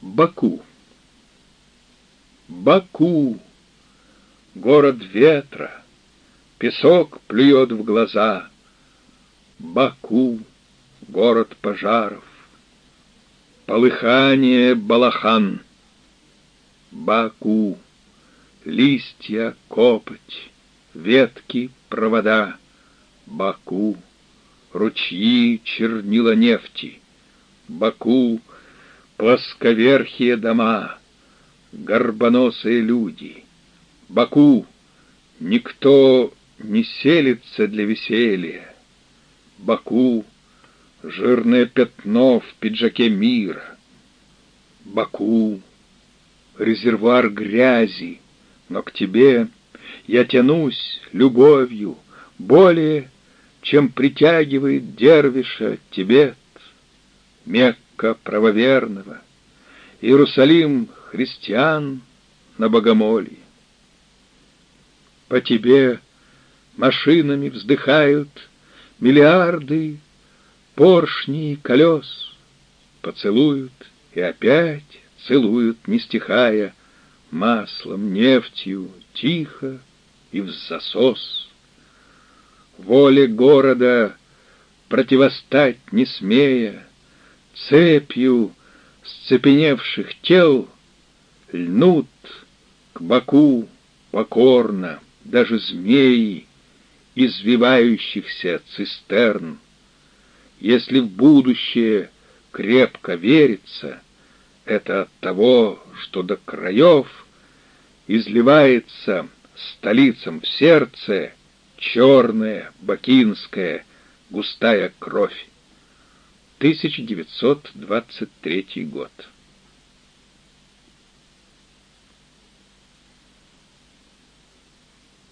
Баку. Баку, город ветра, песок плюет в глаза. Баку, город пожаров, полыхание Балахан. Баку, листья, копоть, ветки, провода. Баку, ручьи, чернила нефти. Баку, плосковерхие дома, горбоносые люди. Баку, никто не селится для веселья. Баку, жирное пятно в пиджаке мира. Баку, резервуар грязи, но к тебе я тянусь любовью более, чем притягивает дервиша Тибет, Мекка правоверного, Иерусалим христиан на богомолье. По тебе машинами вздыхают миллиарды поршней колес, Поцелуют и опять целуют, не стихая, Маслом, нефтью, тихо и в засос. Воле города противостать не смея, Цепью сцепеневших тел Льнут к боку покорно Даже змеи извивающихся цистерн. Если в будущее крепко верится, Это от того, что до краев Изливается столицам в сердце Черная, бакинская, густая кровь. 1923 год.